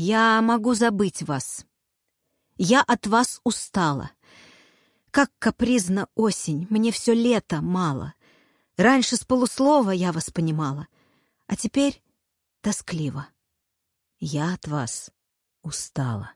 Я могу забыть вас. Я от вас устала. Как капризна осень, мне все лето мало. Раньше с полуслова я вас понимала, а теперь тоскливо. Я от вас устала.